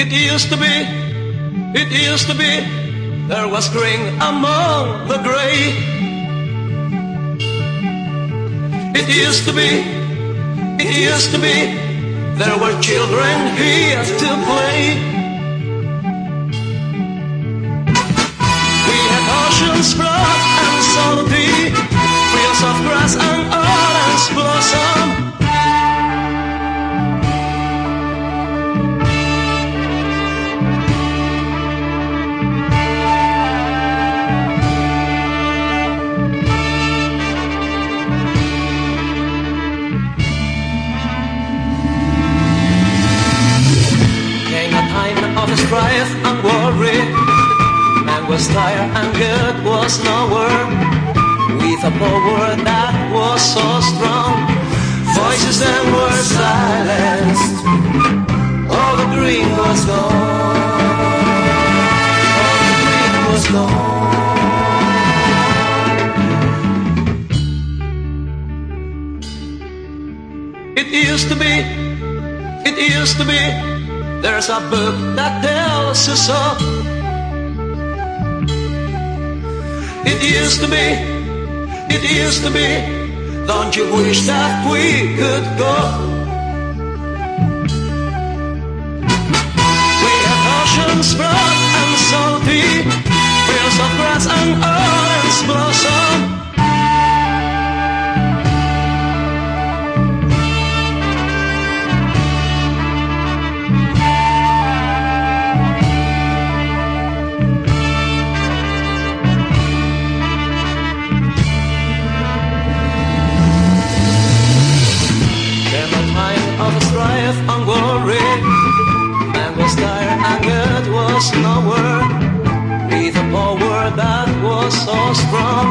It used to be, it used to be, there was green among the gray. It used to be, it used to be, there were children here to play. Of strife and worry. Man was tired and good was nowhere. With a power that was so strong, voices then were silenced. All the green was gone. All the green was gone. It used to be, it used to be, there's a book that tells us so. It used to be, it used to be, don't you wish that we could go? God was nowhere. With a power that was so strong,